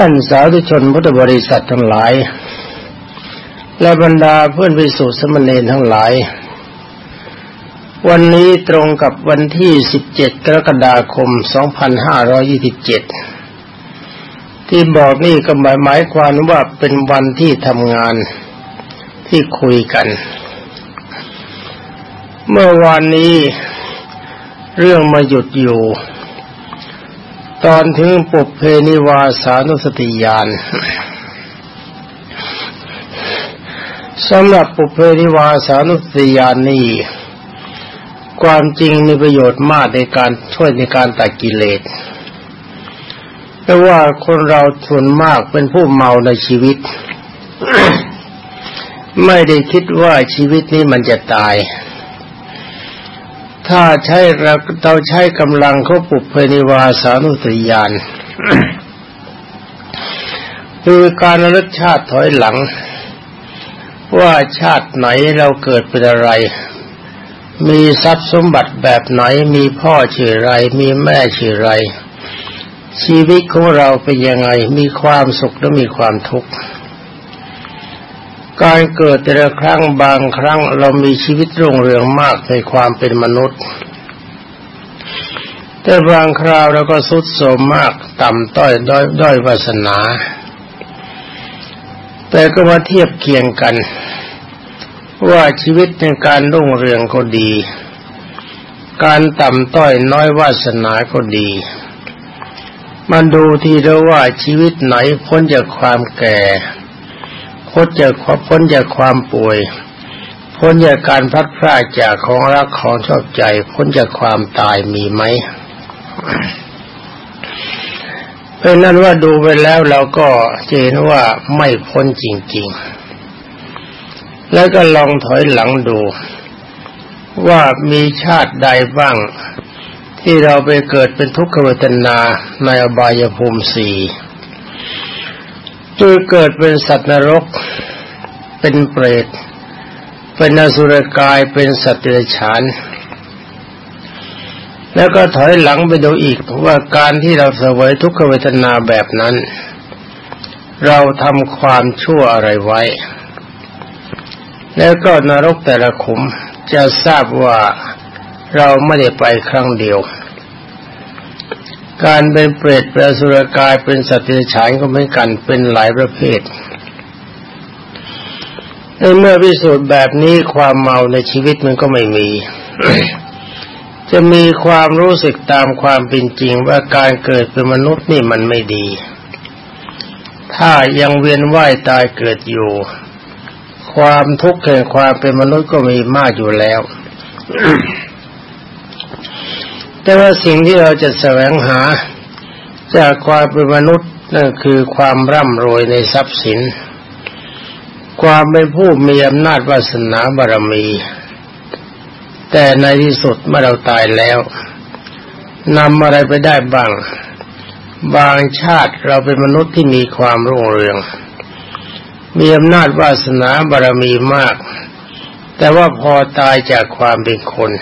ท่านสาธุชนพุทธบริษัททั้งหลาย และบรรดาเพื่อนวิสุทธิสมณีทั้งหลาย วันนี้ตรงกับวันที่ 17 กรกฎาคม 2527 ที่บอกนี่ก็หมายหมายความว่าเป็นวันที่ทำงานที่คุยกัน เมื่อวานนี้เรื่องมาหยุดอยู่ ตอนถึงปุเพนิวาสานุสติยานสำหรับปุเพนิวาสานุสติยานนี้ความจริงมีประโยชน์มากในการช่วยในการตัดกิเลสเพราะว่าคนเราส่วนมากเป็นผู้เมาในชีวิต ไม่ได้คิดว่าชีวิตนี้มันจะตาย ถ้าใช้เราเราใช้กำลังเขาปุบเพนิวาสานุสติยานคือการระลึกชาติถอยหลัง ว่าชาติไหนเราเกิดเป็นอะไร มีทรัพย์สมบัติแบบไหนมีพ่อชื่อไร มีแม่ชื่อไร ชีวิตของเราเป็นยังไง มีความสุขหรือมีความทุกข์ การเกิดแต่ละครั้งบางครั้งเรามีชีวิตรุ่งเรืองมากในความเป็นมนุษย์ แต่บางคราวเราก็สุดโทมมากต่ำต้อยด้อยด้อยวาสนา แต่ก็มาเทียบเคียงกัน ว่าชีวิตในการรุ่งเรืองก็ดี การต่ำต้อยน้อยวาสนาก็ดีมันดูทีเดียวว่าชีวิตไหนพ้นจากความแก่ พ้นจากความพ้นจากความป่วย พ้นจากการพัดพลาดจากของรักของชอบใจ พ้นจากความตายมีไหมเป็นนั้นว่าดูไปแล้วเราก็เห็นว่าไม่พ้นจริง ๆ แล้วก็ลองถอยหลังดู ว่ามีชาติใดบ้าง ที่เราไปเกิดเป็นทุกขเวทนาในอบายภูมิสี่ คือเกิดเป็นสัตว์นรก เป็นเปรต เป็นอสุรกาย เป็นสัตว์เดรัจฉาน แล้วก็ถอยหลังไปดูอีกว่าการที่เราเสวยทุกขเวทนาแบบนั้น เราทำความชั่วอะไรไว้ แล้วก็นรกแต่ละขุมจะทราบว่าเราไม่ได้ไปครั้งเดียว การเป็นเปรตเป็นสุรกายเป็นสัตว์เดรัจฉานก็เหมือนกันเป็นหลายประเภทในเมื่อพิสูจน์แบบนี้ความเมาในชีวิตมันก็ไม่มี จะมีความรู้สึกตามความเป็นจริงว่าการเกิดเป็นมนุษย์นี่มันไม่ดี ถ้ายังเวียนว่ายตายเกิดอยู่ ความทุกข์แห่งความเป็นมนุษย์ก็มีมากอยู่แล้ว แต่ว่าสิ่งที่เราจะแสวงหา จากความเป็นมนุษย์นั่นคือความร่ำรวยในทรัพย์สิน ความเป็นผู้มีอำนาจวาสนาบารมี แต่ในที่สุดเมื่อเราตายแล้วนำอะไรไปได้บ้าง บางชาติเราเป็นมนุษย์ที่มีความรุ่งเรือง มีอำนาจวาสนาบารมีมาก แต่ว่าพอตายจากความเป็นคน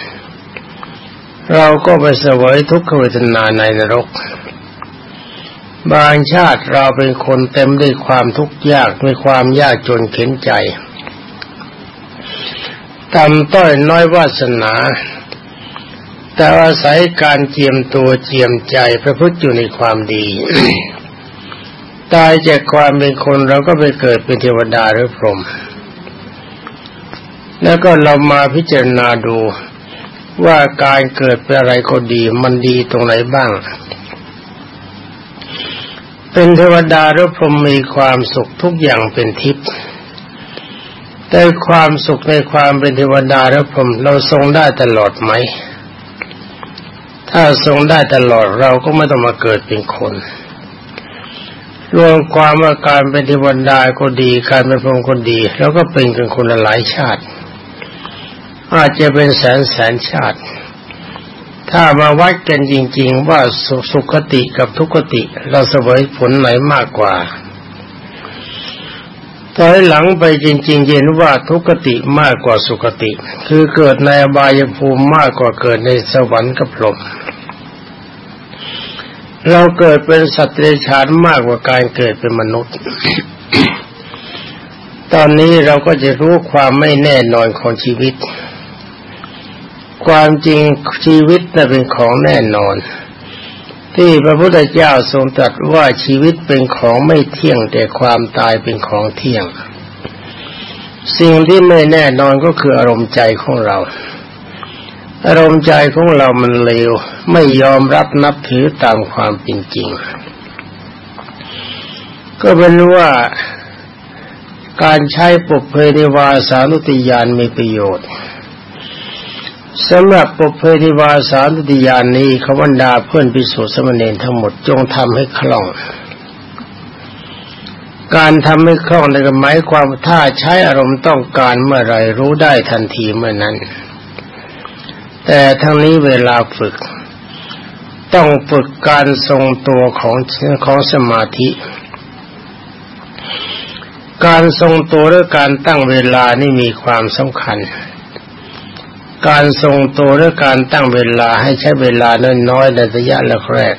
เราก็ไปเสวยทุกขเวทนาในนรก บางชาติเราเป็นคนเต็มด้วยความทุกข์ยากมีความยากจนเข็นใจต่ำต้อยน้อยวาสนา แต่อาศัยการเจียมตัวเจียมใจประพฤติอยู่ในความดี ตายจากความเป็นคนเราก็ไปเกิดเป็นเทวดาหรือพรหมแล้วก็เรามาพิจารณาดู ว่าการเกิดเป็นอะไรก็ดี มันดีตรงไหนบ้าง เป็นเทวดาหรือพรหมมีความสุขทุกอย่างเป็นทิพย์แต่ความสุขในความเป็นเทวดาหรือพรหมเราทรงได้ตลอดไหม ถ้าทรงได้ตลอดเราก็ไม่ต้องมาเกิดเป็นคนรวมความว่าการเป็นเทวดาก็ดี การเป็นพรหมก็ดีเราก็เป็นกันคนละหลายชาติ อาจจะเป็นแสนแสนชาติ ถ้ามาวัดกันจริง ๆ ว่าสุสุขติกับทุกติ เราเสวยผลไหนมากกว่าถอยหลังไปจริง ๆเห็นว่าทุกติมากกว่าสุขติ คือเกิดในอบายภูมิมากกว่าเกิดในสวรรค์กับพรหมเราเกิดเป็นสัตว์เดรัจฉานมากกว่าการเกิดเป็นมนุษย์ ตอนนี้เราก็จะรู้ความไม่แน่นอนของชีวิต ความจริงชีวิตน่ะเป็นของแน่นอน ที่พระพุทธเจ้าทรงตรัสว่าชีวิตเป็นของไม่เที่ยงแต่ความตายเป็นของเที่ยง สิ่งที่ไม่แน่นอนก็คืออารมณ์ใจของเรา อารมณ์ใจของเรามันเลวไม่ยอมรับนับถือตามความเป็นจริง ก็เป็นว่าการใช้ปุเพนิวาสานุติยานมีประโยชน์ สำหรับปุเพนิวาสานติยานนี้ขบันดาเพื่อนพิสุทธิสมณีทั้งหมดจงทำให้คล่อง การทำให้คล่องในหมายความถ้าใช้อารมณ์ต้องการเมื่อไรรู้ได้ทันทีเมื่อนั้น แต่ทั้งนี้เวลาฝึก ต้องฝึกการทรงตัวของของสมาธิ การทรงตัวและการตั้งเวลานี่มีความสำคัญ การทรงตัวและการตั้งเวลาให้ใช้เวลาน้อยๆในระยะแรก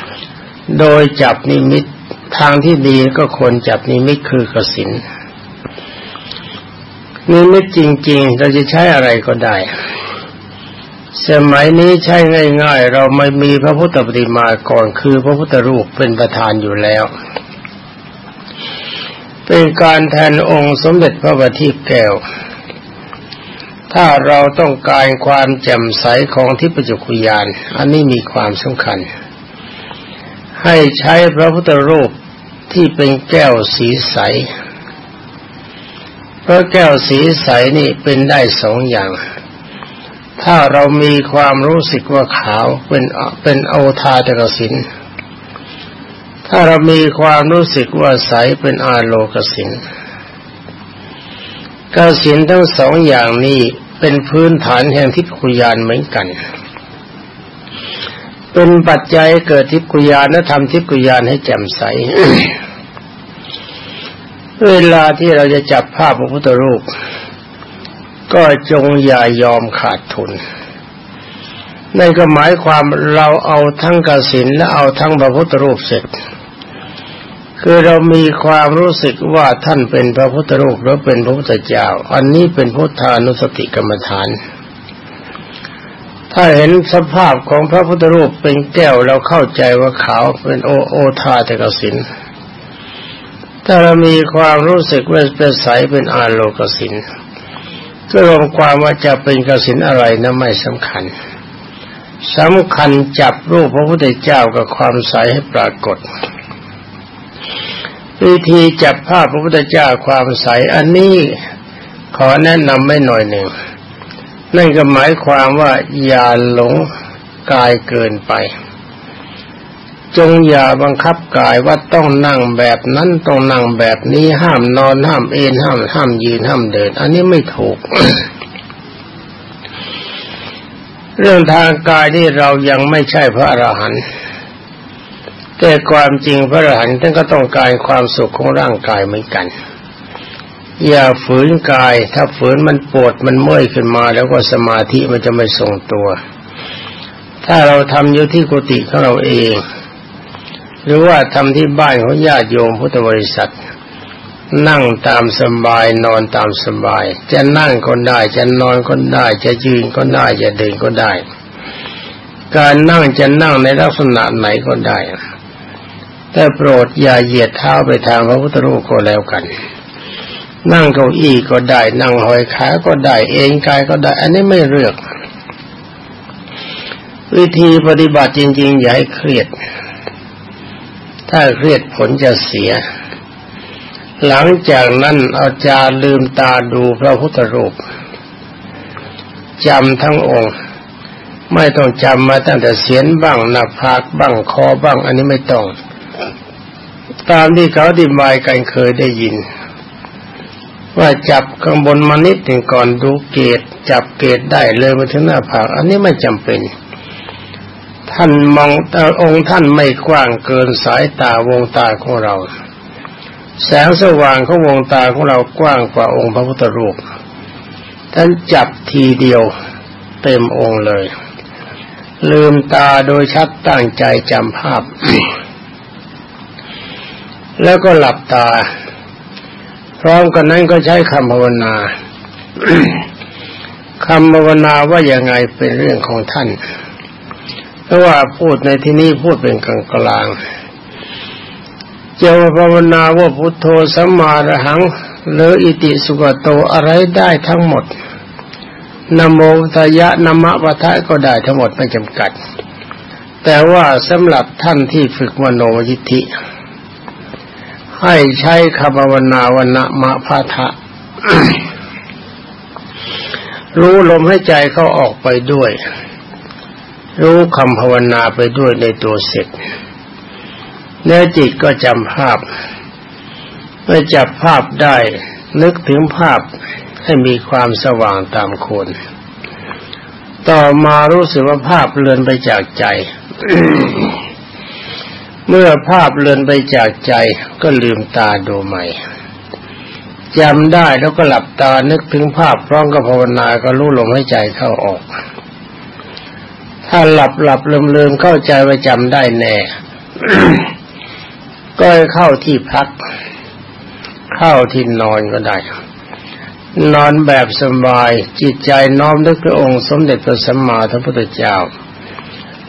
ๆโดยจับนิมิตทางที่ดีก็ควรจับนิมิตคือกสินนิมิตจริง ๆ เราจะใช้อะไรก็ได้ สมัยนี้ใช้ง่าย ๆ เราไม่มีพระพุทธปฏิมาก่อนคือพระพุทธรูปเป็นประธานอยู่แล้ว เป็นการแทนองค์สมเด็จพระบัณฑิตแก้ว ถ้าเราต้องการความแจ่มใสของทิพจุคุยาน อันนี้มีความสำคัญ ให้ใช้พระพุทธรูปที่เป็นแก้วสีใส เพราะแก้วสีใสนี่เป็นได้สองอย่าง ถ้าเรามีความรู้สึกว่าขาวเป็นเป็นโอทาตกสิน ถ้าเรามีความรู้สึกว่าใสเป็นอาโลกสินกสินทั้งสองอย่างนี้ เป็นพื้นฐานแห่งทิพคุยานเหมือนกัน เป็นปัจจัยเกิดทิพคุยานและทำทิพคุยานให้แจ่มใส เวลาที่เราจะจับภาพพระพุทธรูป ก็จงอย่ายอมขาดทุนนั่นก็หมายความเราเอาทั้งกสินและเอาทั้งพระพุทธรูปเสร็จ คือเรามีความรู้สึกว่าท่านเป็นพระพุทธรูปหรือเป็นพระพุทธเจ้า อันนี้เป็นพุทธานุสติกรรมฐาน ถ้าเห็นสภาพของพระพุทธรูปเป็นแก้วเราเข้าใจว่าขาวเป็นโอโอทาตกสินถ้าเรามีความรู้สึกว่าเป็นใสเป็นอาโลกสินก็รวมความว่าจะเป็นกสินอะไรนะไม่สำคัญสำคัญจับรูปพระพุทธเจ้ากับความใสให้ปรากฏ วิธีจับภาพพระพุทธเจ้าความใสอันนี้ขอแนะนำไม่หน่อยหนึ่ง นั่นก็หมายความว่าอย่าหลงกายเกินไป จงอย่าบังคับกายว่าต้องนั่งแบบนั้นต้องนั่งแบบนี้ห้ามนอนห้ามเอนห้ามห้ามยืนห้ามเดิน อันนี้ไม่ถูก เรื่องทางกายนี่เรายังไม่ใช่พระอรหันต์ แต่ความจริงพระอรหันต์ท่านก็ต้องการความสุขของร่างกายเหมือนกัน อย่าฝืนกาย ถ้าฝืนมันปวดมันเมื่อยขึ้นมาแล้วก็สมาธิมันจะไม่ทรงตัว ถ้าเราทำอยู่ที่กุฏิของเราเอง หรือว่าทำที่บ้านของญาติโยมพุทธบริษัทนั่งตามสบายนอนตามสบาย จะนั่งก็ได้จะนอนก็ได้ จะยืนก็ได้จะเดินก็ได้ การนั่งจะนั่งในลักษณะไหนก็ได้ แต่โปรดอย่าเหยียดเท้าไปทางพระพุทธรูปก็แล้วกัน นั่งเก้าอี้ก็ได้ นั่งหอยขาก็ได้เองกายก็ได้ อันนี้ไม่เลือก วิธีปฏิบัติจริง ๆ อย่าให้เครียด ถ้าเครียดผลจะเสีย หลังจากนั้นอาจารย์ลืมตาดูพระพุทธรูปจำทั้งองค์ไม่ต้องจำมาตั้งแต่เสียนบ้างหน้าผากบ้างคอบ้าง อันนี้ไม่ต้อง ตามที่เขาอธิบายกันเคยได้ยิน ว่าจับข้างบนมานิดหนึ่งก่อนดูเกตจับเกตได้เลยมาถึงหน้าผากอันนี้ไม่จำเป็น ท่านมองแต่องค์ท่านไม่กว้างเกินสายตาวงตาของเรา แสงสว่างของวงตาของเรากว้างกว่าองค์พระพุทธรูปท่านจับทีเดียวเต็มองค์เลย ลืมตาโดยชัดตั้งใจจำภาพ แล้วก็หลับตา พร้อมกันนั้นก็ใช้คำภาวนาคำภาวนาว่ายังไงเป็นเรื่องของท่าน เพราะว่าพูดในที่นี้พูดเป็นกลางกลางเจ้าภาวนาว่าพุทโธสัมมาระหังหรืออิติสุกโตอะไรได้ทั้งหมดนโมทยะนมะวะทะก็ได้ทั้งหมดไม่จำกัด แต่ว่าสำหรับท่านที่ฝึกมโนยิทธิ ให้ใช้คำภาวนาวนมะพาทะรู้ลมให้ใจเขาออกไปด้วย รู้คำภาวนาไปด้วยในตัวเสร็จเนื้อจิตก็จำภาพเมื่อจับภาพได้ นึกถึงภาพให้มีความสว่างตามควรต่อมารู้สึกว่าภาพเลือนไปจากใจ เมื่อภาพเลือนไปจากใจก็ลืมตาดูใหม่จำได้แล้วก็หลับตานึกถึงภาพพร้อมกับภาวนาก็รู้ลมให้ใจเข้าออก ถ้าหลับหลับลืมลืมเข้าใจว่าจำได้แน่ ก็เข้าที่พัก เข้าที่นอนก็ได้ นอนแบบสบายจิตใจน้อมนึกพระองค์สมเด็จพระสัมมาสัมพุทธเจ้า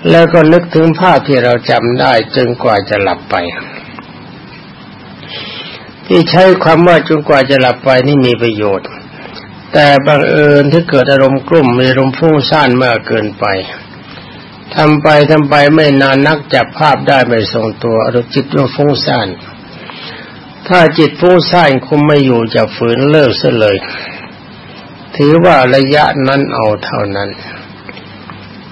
แล้วก็นึกถึงภาพที่เราจำได้จนกว่าจะหลับไป ที่ใช้ความว่าจนกว่าจะหลับไปนี่มีประโยชน์ แต่บังเอิญที่เกิดอารมณ์กลุ่มมีอารมณ์ฟุ้งซ่านมากเกินไปทำไปทำไปไม่นานนักจับภาพได้ไม่ทรงตัวอารมณ์จิตว่าฟุ้งซ่านถ้าจิตฟุ้งซ่านคุมไม่อยู่จะฝืนเลิกซะเลย ถือว่าระยะนั้นเอาเท่านั้น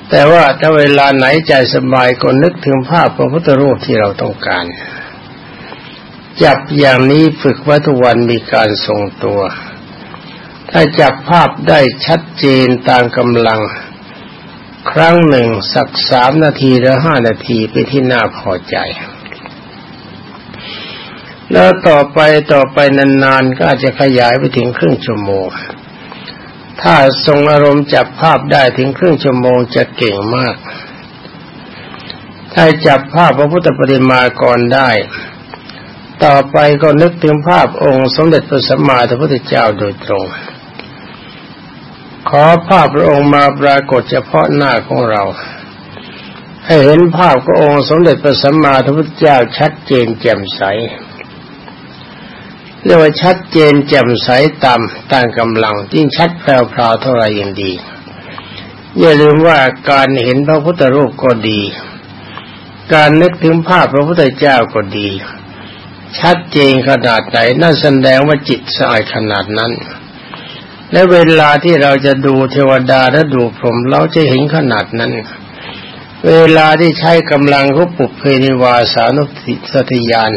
แต่ว่าถ้าเวลาไหนใจสบายก็นึกถึงภาพพระพุทธรูปที่เราต้องการ จับอย่างนี้ฝึกวัตุวันมีการทรงตัว ถ้าจับภาพได้ชัดเจนตามกำลัง ครั้งหนึ่งสักสามนาทีหรือห้านาทีไปที่น่าพอใจแล้วต่อไปต่อไปนานๆก็อาจจะขยายไปถึงครึ่งชั่วโมง ถ้าทรงอารมณ์จับภาพได้ถึงครึ่งชั่วโมงจะเก่งมาก ถ้าจับภาพพระพุทธปฏิมากรได้ ต่อไปก็นึกถึงภาพองค์สมเด็จพระสัมมาสัมพุทธเจ้าโดยตรง ขอภาพพระองค์มาปรากฏเฉพาะหน้าของเรา ให้เห็นภาพขององค์สมเด็จพระสัมมาสัมพุทธเจ้าชัดเจนแจ่มใส เรียกว่าชัดเจนแจ่มใสตามตามกำลังยิ่งชัดแพรวๆเท่าไรยิ่งดี อย่าลืมว่าการเห็นพระพุทธรูปก็ดี การนึกถึงภาพพระพุทธเจ้าก็ดี ชัดเจนขนาดไหนนั่นแสดงว่าจิตสะอาดขนาดนั้น และเวลาที่เราจะดูเทวดาและดูพรหมเราจะเห็นขนาดนั้น เวลาที่ใช้กำลังเขาปุบเพนิวาสานุสติยาน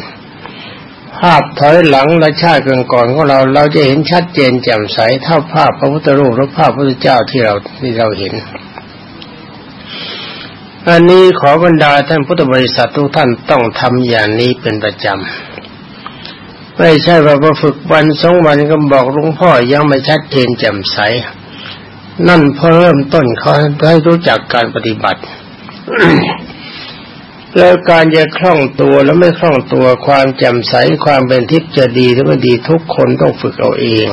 ภาพถอยหลังและชาติก่อนของเรา เราจะเห็นชัดเจนแจ่มใสเท่าภาพพระพุทธรูปหรือภาพพระพุทธเจ้าที่เราที่เราเห็นอันนี้ขอบรรดาท่านพุทธบริษัททุกท่านต้องทำอย่างนี้เป็นประจำไม่ใช่ว่าพอฝึกวันสองวันก็บอกหลวงพ่อยังไม่ชัดเจนแจ่มใส นั่นพอเริ่มต้นเขาให้รู้จักการปฏิบัติ แล้วการจะคล่องตัวแล้วไม่คล่องตัวความแจ่มใสความเป็นทิพย์จะดีหรือไม่ดีทุกคนต้องฝึกเอาเอง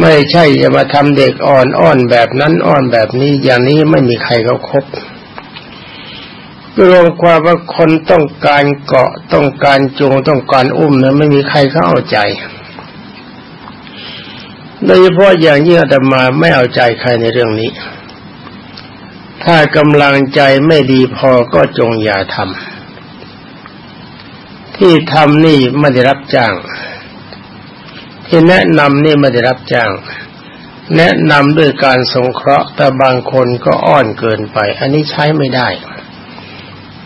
ไม่ใช่จะมาทำเด็กอ่อนอ้อนแบบนั้นอ้อนแบบนี้อย่างนี้ไม่มีใครเขาครบรวมความว่าคนต้องการเกาะต้องการจูงต้องการอุ้มนะไม่มีใครเขาเอาใจโดยเฉพาะอย่างยิ่งอาตมาไม่เอาใจใครในเรื่องนี้ ถ้ากำลังใจไม่ดีพอก็จงอย่าทำที่ทำนี่ไม่ได้รับจ้าง ที่แนะนำนี่ไม่ได้รับจ้าง แนะนำด้วยการสงเคราะห์แต่บางคนก็อ้อนเกินไป อันนี้ใช้ไม่ได้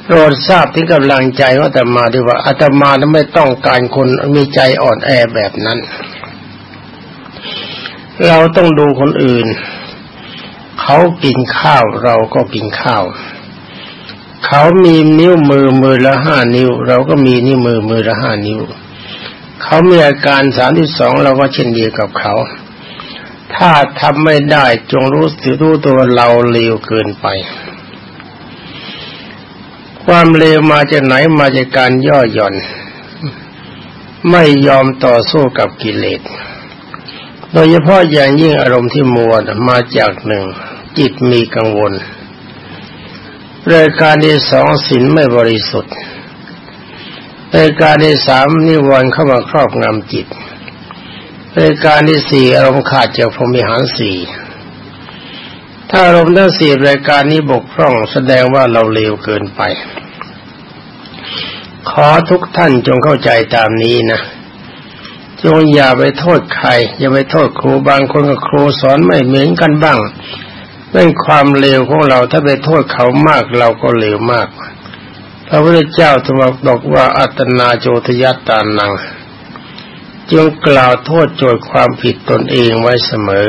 โปรดทราบถึงกำลังใจว่าอาตมาดีว่าอาตมาไม่ต้องการคนมีใจอ่อนแอแบบนั้น เราต้องดูคนอื่น เขากินข้าวเราก็กินข้าว เขามีนิ้วมือมือละห้านิ้ว เราก็มีนิ้วมือมือละห้านิ้ว เขามีอาการสามที่สองเราก็เช่นเดียวกับเขา ถ้าทำไม่ได้จงรู้สึกรู้ตัวเราเลวเกินไป ความเลวมาจากไหนมาจากการย่อหย่อน ไม่ยอมต่อสู้กับกิเลสโดยเฉพาะอย่างยิ่งอารมณ์ที่มัวมาจากหนึ่ง จิตมีกังวลรายการที่สองศีลไม่บริสุทธิ์รายการที่สามนิวรณ์เข้ามาครอบงำจิตรายการที่สี่อารมณ์ขาดจากพรมิหารสี่ถ้าอารมณ์ทั้งสี่รายการนี้บกพร่องแสดงว่าเราเลวเกินไป ขอทุกท่านจงเข้าใจตามนี้นะจงอย่าไปโทษใคร อย่าไปโทษครูบางคนกับครูสอนไม่เหมือนกันบ้าง เป็นความเลวของเราถ้าไปโทษเขามากเราก็เลวมาก พระพุทธเจ้าทรงบอกว่าอัตนาโจทยัตตานังจงกล่าวโทษโจทย์ความผิดตนเองไว้เสมอ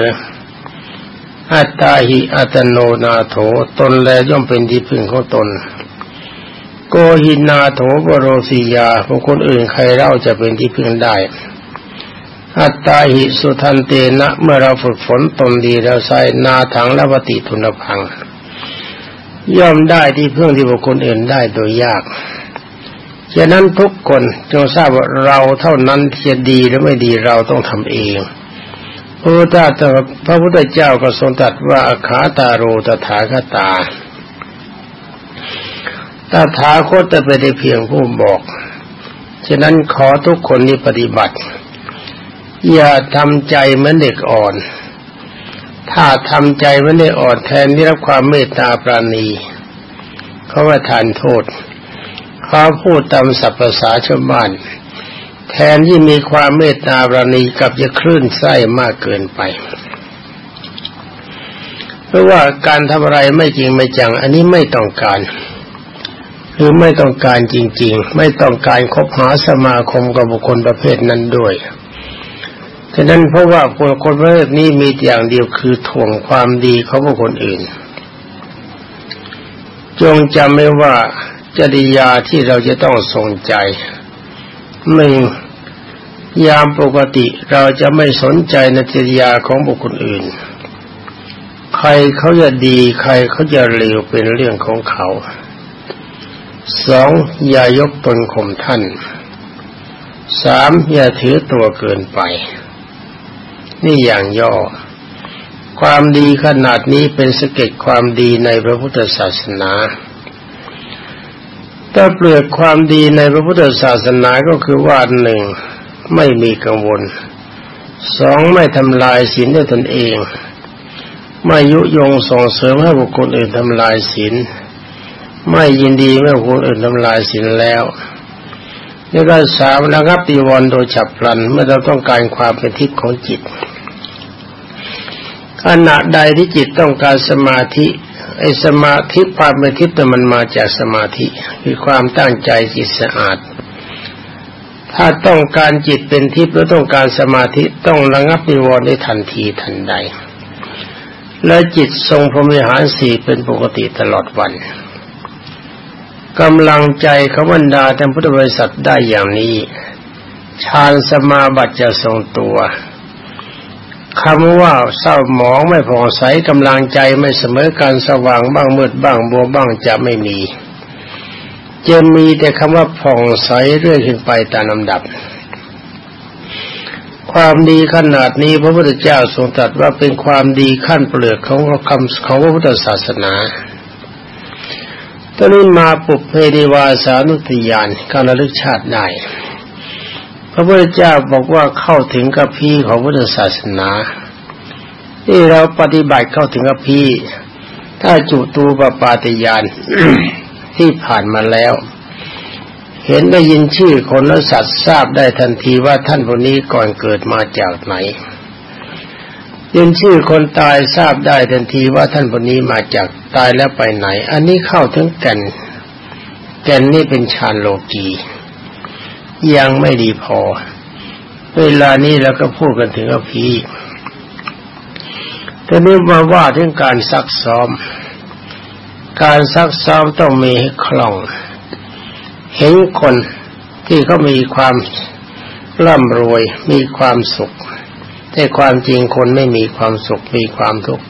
อัตตาหิอัตโนนาโถตนแลย่อมเป็นที่พึ่งของตน โกหินาโถบโรสียาบุคคลอื่นใครเล่าจะเป็นที่พึ่งได้ อัตตาหิสุทันเตนะเมื่อเราฝึกฝนตนดีแล้วใส่นาถังและปฏิทุนพัง ย่อมได้ที่เพึ่งที่บุคคลอื่นได้โดยยากฉะนั้นทุกคนจงทราบว่าเราเท่านั้นที่จะดีหรือไม่ดีเราต้องทำเองพระพุทธเจ้าพระพุทธเจ้าก็ทรงตรัสว่าอาขาตาโรตถาคตาตถาคตจะไปได้เพียงผู้บอก ฉะนั้นขอทุกคนนี้ปฏิบัติ อย่าทำใจเหมือนเด็กอ่อน ถ้าทำใจเหมือนเด็กอ่อนแทนที่รับความเมตตาปราณีเขาว่าทานโทษเขาพูดตามศัพภาษาชาวบ้าน แทนที่มีความเมตตาบราณีกับจะคลื่นไส้มากเกินไปเพราะว่าการทำอะไรไม่จริงไม่จัง อันนี้ไม่ต้องการหรือไม่ต้องการจริง ๆ ไม่ต้องการคบหาสมาคมกับบุคคลประเภทนั้นด้วย ฉะนั้นเพราะว่าคนคนประเภทนี้มีอย่างเดียวคือถ่วงความดีของบุคคลอื่น จงจำไว้ว่าจริยาที่เราจะต้องสนใจหนึ่งยามปกติเราจะไม่สนใจในจริยาของบุคคลอื่น ใครเขาจะดีใครเขาจะเลวเป็นเรื่องของเขาสองอย่ายกตนข่มท่านสามอย่าถือตัวเกินไป นี่อย่างย่อ ความดีขนาดนี้เป็นสเก็ตความดีในพระพุทธศาสนาถ้าเปลือกความดีในพระพุทธศาสนาก็คือว่าหนึ่งไม่มีกังวลสองไม่ทำลายศีลด้วยตนเอง ไม่ยุยงส่งเสริมให้บุคคลอื่นทำลายศีลไม่ยินดีเมื่อบุคคลอื่นทำลายศีลแล้วแล้วก็สามระงับตีวรโดยฉับพลันเมื่อเราต้องการความเป็นทิพย์ของจิต ขณะใดที่จิตต้องการสมาธิไอ้สมาธิความเป็นทิพย์แต่มันมาจากสมาธิคือความตั้งใจจิตสะอาด ถ้าต้องการจิตเป็นทิพย์หรือต้องการสมาธิต้องระงับนิวรณ์ได้ทันทีทันใด และจิตทรงพรหมิหารสี่เป็นปกติตลอดวันกำลังใจขบรรดาท่านพุทธบริษัทได้อย่างนี้ฌานสมาบัติจะทรงตัว คำว่าเศร้าหมองไม่ผ่องใสกำลังใจไม่เสมอการสว่างบ้างมืดบ้างบัวบ้างจะไม่มี จะมีแต่คำว่าผ่องใสเรื่อยขึ้นไปตามลำดับ ความดีขนาดนี้พระพุทธเจ้าทรงตรัสว่าเป็นความดีขั้นเปลือกของคำของพระพุทธศาสนาตอนนี้มาปุบเพดีวาสานุทยานการระลึกชาติได้ ระพุทธเจ้าบอกว่าเข้าถึงกับพี่ของพุทธศาสนาที่เราปฏิบัติเข้าถึงกับพี่ ถ้าจุตูปปาติยานที่ผ่านมาแล้ว เห็นได้ยินชื่อคนและสัตว์ทราบได้ทันทีว่าท่านคนนี้ก่อนเกิดมาจากไหนยินชื่อคนตายทราบได้ทันทีว่าท่านคนนี้มาจากตายแล้วไปไหน อันนี้เข้าถึงแก่นแก่นนี่เป็นฌานโลกียั ยังไม่ดีพอ เวลานี้เราก็พูดกันถึงอภีทีนี้มาว่าถึงการซักซ้อม การซักซ้อมต้องมีให้คล่อง เห็นคนที่เขามีความร่ำรวยมีความสุขแทแต่ความจริงคนไม่มีความสุขมีความทุกข์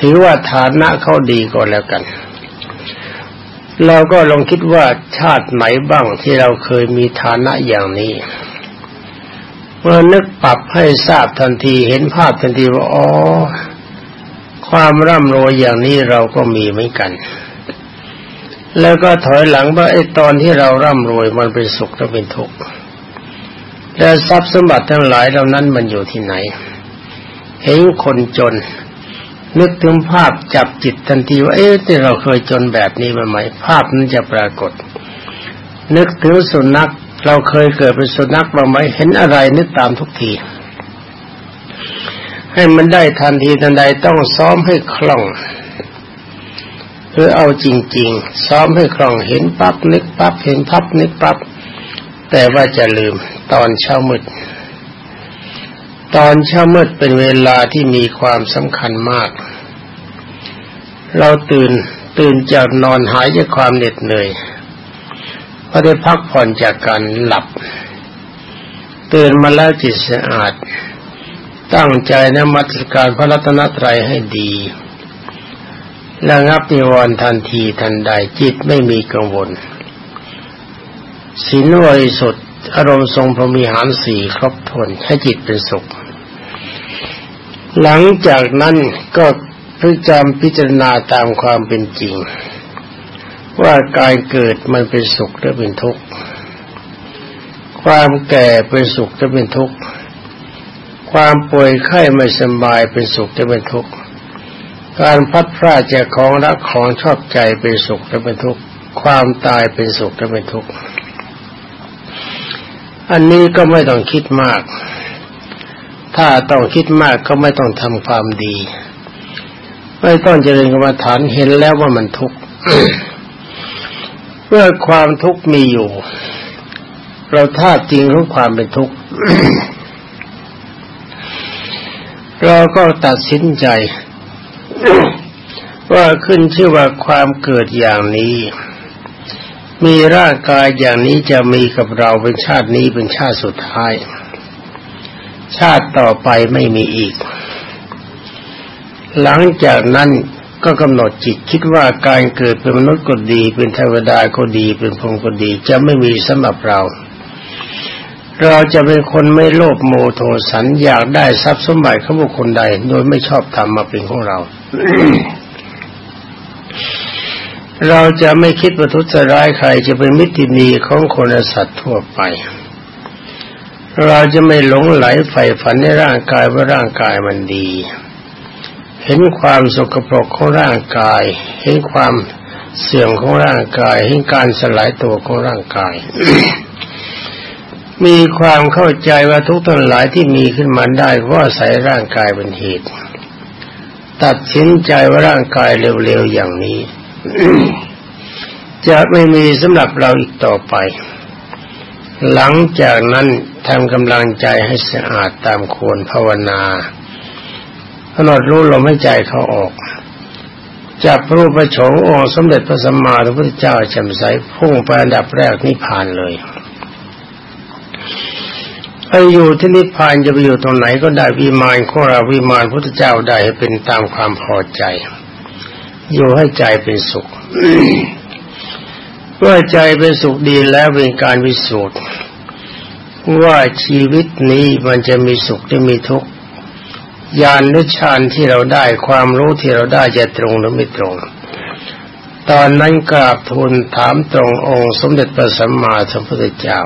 ถือว่าฐานะเขาดีก็แล้วกัน เราก็ลองคิดว่าชาติไหนบ้างที่เราเคยมีฐานะอย่างนี้ เมื่อนึกปรับให้ทราบทันทีเห็นภาพทันทีว่าอ๋อความร่ำรวยอย่างนี้เราก็มีเหมือนกัน แล้วก็ถอยหลังว่าไอ้ตอนที่เราร่ำรวยมันเป็นสุขหรือเป็นทุกข์และทรัพย์สมบัติทั้งหลายเหล่านั้นมันอยู่ที่ไหน เห็นคนจน นึกถึงภาพจับจิตทันทีว่าเอ๊ะที่เราเคยจนแบบนี้มาไหมภาพนั้นจะปรากฏ นึกถึงสุนัขเราเคยเกิดเป็นสุนัขมาไหมเห็นอะไรนึกตามทุกที ให้มันได้ทันทีทันใดต้องซ้อมให้คล่องเพื่อเอาจริง ๆ ซ้อมให้คล่องเห็นปั๊บนึกปั๊บเห็นพับนึกปั๊บแต่ว่าจะลืมตอนเช้ามืด ตอนเช้ามืดเป็นเวลาที่มีความสำคัญมาก เราตื่นตื่นจากนอนหายจากความเหน็ดเหนื่อยพอได้พักผ่อนจากการหลับ ตื่นมาแล้วจิตสะอาด ตั้งใจนมัสการพระรัตนตรัยให้ดีระงับนิวรณ์ทันทีทันใดจิตไม่มีกังวลศีลบริสุทธิ์อารมณ์ทรงพรมีหารสี่ครบถ้วนให้จิตเป็นสุข หลังจากนั้นก็พิจารพิจารณาตามความเป็นจริง ว่าการเกิดมันเป็นสุขหรือเป็นทุกข์ ความแก่เป็นสุขหรือเป็นทุกข์ ความป่วยไข้ไม่สบายเป็นสุขหรือเป็นทุกข์ การพัดพลาดจากของรักของชอบใจเป็นสุขหรือเป็นทุกข์ ความตายเป็นสุขหรือเป็นทุกข์ อันนี้ก็ไม่ต้องคิดมาก ถ้าต้องคิดมากก็ไม่ต้องทำความดี ไม่ต้องเจริญกรรมฐานเห็นแล้วว่ามันทุกข์เมื่อความทุกข์มีอยู่ เราท่าจริงของความเป็นทุกข์เราก็ตัดสินใจ ว่าขึ้นชื่อว่าความเกิดอย่างนี้ มีร่างกายอย่างนี้จะมีกับเราเป็นชาตินี้เป็นชาติสุดท้าย ชาติต่อไปไม่มีอีก หลังจากนั้นก็กำหนดจิตคิดว่าการเกิดเป็นมนุษย์ก็ดี เป็นเทวดาก็ดี เป็นพรหมก็ดี จะไม่มีสำหรับเรา เราจะเป็นคนไม่โลภโมโทสันอยากได้ทรัพย์สมบัติของบุคคลใด โดยไม่ชอบทำมาเป็นของเรา เราจะไม่คิดประทุษร้ายใครจะเป็นมิตรดีของคนสัตว์ทั่วไป เราจะไม่หลงไหลใฝ่ฝันในร่างกายว่าร่างกายมันดี เห็นความสกปรกของร่างกาย เห็นความเสื่อมของร่างกาย เห็นการสลายตัวของร่างกาย มีความเข้าใจว่าทุกทั้งหลายที่มีขึ้นมาได้เพราะใส่ร่างกายเป็นเหตุ ตัดสินใจว่าร่างกายเร็วๆอย่างนี้ จะไม่มีสำหรับเราอีกต่อไป หลังจากนั้น ทำกำลังใจให้สะอาดตามควรภาวนาพนดรู้ลมให้ใจเขาออก จับรูปประโฉงองค์สมเด็จพระสัมมาสัมพุทธเจ้าแจ่มใสพุ่งไปอันดับแรกนิพพานเลยไปอยู่ที่นิพพานจะไปอยู่ตรงไหนก็ได้วิมานของเราวิมานพุทธเจ้าได้ให้เป็นตามความพอใจ อยู่ให้ใจเป็นสุขเมื่อใจเป็นสุขดีแล้วเป็นการวิสูจน์ ว่าชีวิตนี้มันจะมีสุขหรือมีทุกข์ญาณนุชานที่เราได้ความรู้ที่เราได้จะตรงหรือไม่ตรง ตอนนั้นกราบทูลถามตรงองค์ สมเด็จพระสัมมาสัมพุทธเจ้า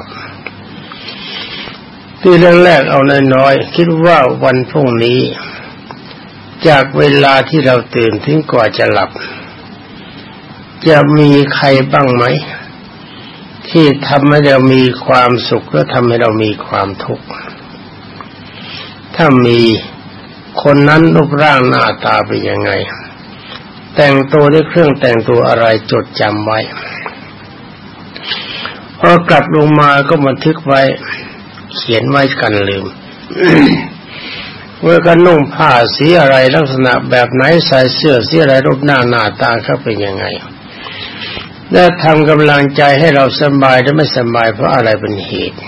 ที่เรื่องแรกเอาน้อยๆคิดว่าวันพรุ่งนี้ จากเวลาที่เราตื่นถึงกว่าจะหลับ จะมีใครบ้างไหม ที่ทำให้เรามีความสุขและทำให้เรามีความทุกข์ ถ้ามีคนนั้นรูปร่างหน้าตาเป็นยังไง แต่งตัวด้วยเครื่องแต่งตัวอะไรจดจำไว้พอกลับลงมาก็บันทึกไว้ เขียนไว้กันลืมเมื่อกันนุ่งผ้าสีอะไรลักษณะแบบไหนใส่เสื้อสีอะไรรูปหน้าหน้าตาเขาเป็นยังไง และทำกำลังใจให้เราสบายและไม่สบายเพราะอะไรเป็นเหตุ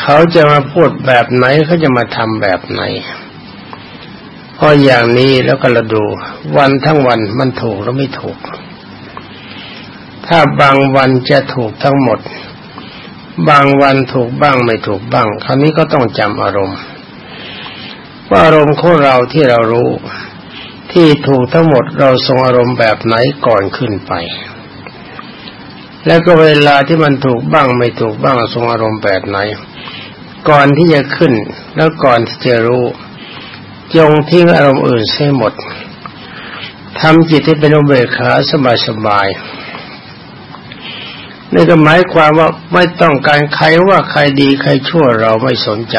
เขาจะมาพูดแบบไหนเขาจะมาทำแบบไหนเพราะอย่างนี้แล้วก็เราดู วันทั้งวันมันถูกหรือไม่ถูก ถ้าบางวันจะถูกทั้งหมด บางวันถูกบ้างไม่ถูกบ้าง คราวนี้ก็ต้องจำอารมณ์ว่าอารมณ์ของเราที่เรารู้ ที่ถูกทั้งหมดเราทรงอารมณ์แบบไหนก่อนขึ้นไป แล้วก็เวลาที่มันถูกบ้างไม่ถูกบ้างทรงอารมณ์แบบไหน ก่อนที่จะขึ้น แล้วก่อนที่จะรู้จงทิ้งอารมณ์อื่นเสียหมดทำจิตให้เป็นอุเบกขาสบายๆนี่ก็หมายความว่าไม่ต้องการใครว่าใครดีใครชั่วเราไม่สนใจ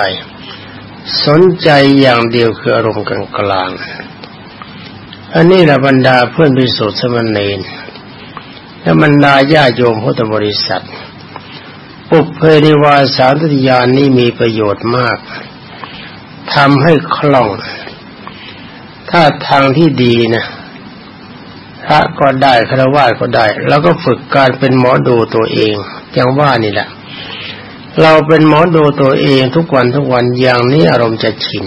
สนใจอย่างเดียวคืออารมณ์กลางกลางอันนี้แหละบรรดาเพื่อนพิสุทธิ์สมณีน และบรรดาญาโยมพุทธบริษัท ปุเพนิวาสารตุญาณนี้มีประโยชน์มากทำให้คล่อง ถ้าทางที่ดีนะพระก็ได้คารวะก็ได้ แล้วก็ฝึกการเป็นหมอดูตัวเองอย่างว่านี่แหละ เราเป็นหมอดูตัวเองทุกวันทุกวันอย่างนี้อารมณ์จะชิน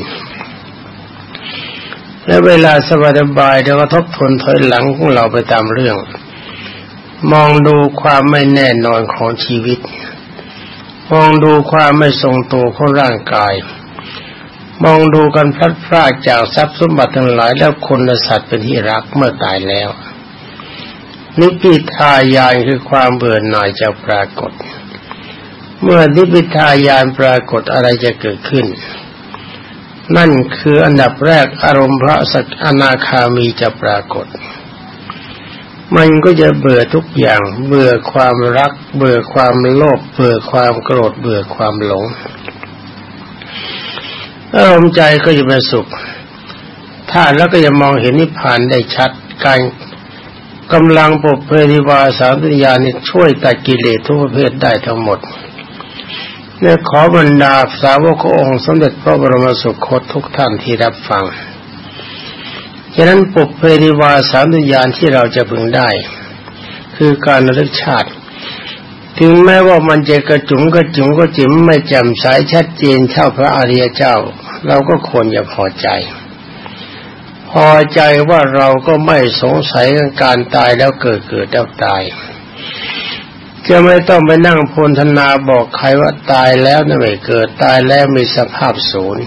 และเวลาสบายสบายเราก็ทบทวนถอยหลังของเราไปตามเรื่อง มองดูความไม่แน่นอนของชีวิต มองดูความไม่ทรงตัวของร่างกาย มองดูกันพลัดพรากจากทรัพย์สมบัติทั้งหลายแล้วคนและสัตว์เป็นที่รักเมื่อตายแล้วนิพพิทายานคือความเบื่อหน่ายจะปรากฏ เมื่อนิพพิทายานปรากฏอะไรจะเกิดขึ้น นั่นคืออันดับแรกอารมณ์พระสักอนาคามีจะปรากฏ มันก็จะเบื่อทุกอย่าง เบื่อความรัก เบื่อความโลภเบื่อความโกรธ เบื่อความหลงอารมณ์ใจก็จะเป็นสุขถ้าแล้วก็จะมองเห็นนิพพานได้ชัดการกำลังปบเพริวาสามปัญญานี่ช่วยตัดกิเลสทุกประเภทได้ทั้งหมดเนี่ยขอบรรดาสาวกองค์สมเด็จพระบรมสุคตทุกท่านที่รับฟัง ฉะนั้นปุเพริวาสามัญญาที่เราจะพึงได้ คือการระลึกชาติ ถึงแม้ว่ามันจะกระจุงกระจุงก็จิ๋มไม่แจ่มใสชัดเจนเท่าพระอริยเจ้า เราก็ควรจะพอใจ พอใจว่าเราก็ไม่สงสัยการตายแล้วเกิดเกิดแล้วตายจะไม่ต้องไปนั่งพนธนาบอกใครว่าตายแล้วนะไม่เกิดตายแล้วมีสภาพศูนย์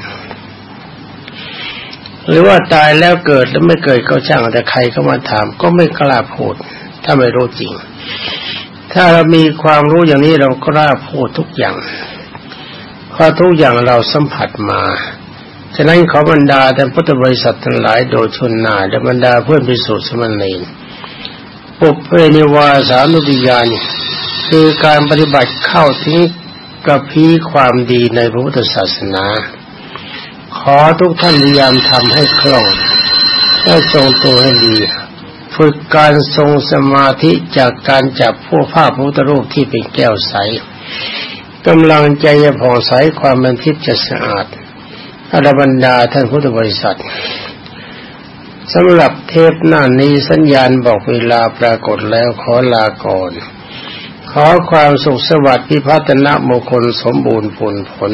หรือว่าตายแล้วเกิดแล้วไม่เกิดก็ช่างแต่ใครเข้ามาถาม ก็ไม่กล้าพูดถ้าไม่รู้จริง ถ้าเรามีความรู้อย่างนี้เราก็กล้าพูดทุกอย่างเพราะทุกอย่างเราสัมผัสมาฉะนั้นขอบรรดาแต่พุทธบริษัททั้งหลายโดยชนนาและบรรดาเพื่อนพิสุทธิ์สมณีนปุเพนิวาสานุติยานคือการปฏิบัติเข้าถึงกระพีความดีในพระพุทธศาสนา ขอทุกท่านพยายามทำให้คล่องให้ทรงตัวให้ดี ฝึกการทรงสมาธิจากการจับผู้ภาพพุทธรูปที่เป็นแก้วใสกำลังใจจะผ่องใสความเป็นทิพย์จะสะอาดอรบรรดาท่านพุทธบริษัทสำหรับเทปหน้านี้สัญญาณบอกเวลาปรากฏแล้วขอลาก่อน ขอความสุขสวัสดิ์พิพัฒนมงคลสมบูรณ์ผลผล